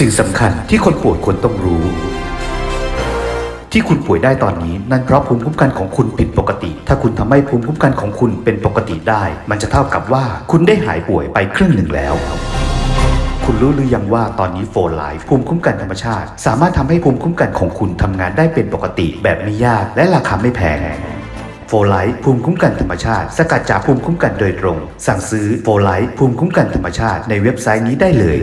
สิ่งสำคัญที่คนป่วยควรต้องรู้ ที่คุณป่วยได้ตอนนี้ นั่นเพราะภูมิคุ้มกันของคุณผิดปกติ ถ้าคุณทำให้ภูมิคุ้มกันของคุณเป็นปกติได้ มันจะเท่ากับว่าคุณได้หายป่วยไปครึ่งหนึ่งแล้วคุณรู้หรือยังว่าตอนนี้โฟไลฟ์ภูมิคุ้มกันธรรมชาติ สามารถทำให้ภูมิคุ้มกันของคุณทำงานได้เป็นปกติแบบไม่ยากและราคาไม่แพง โฟไลท์ภูมิคุ้มกันธรรมชาติ สกัดจากภูมิคุ้มกันโดยตรง สั่งซื้อโฟไลท์ภูมิคุ้มกันธรรมชาติในเว็บไซต์นี้ได้เลย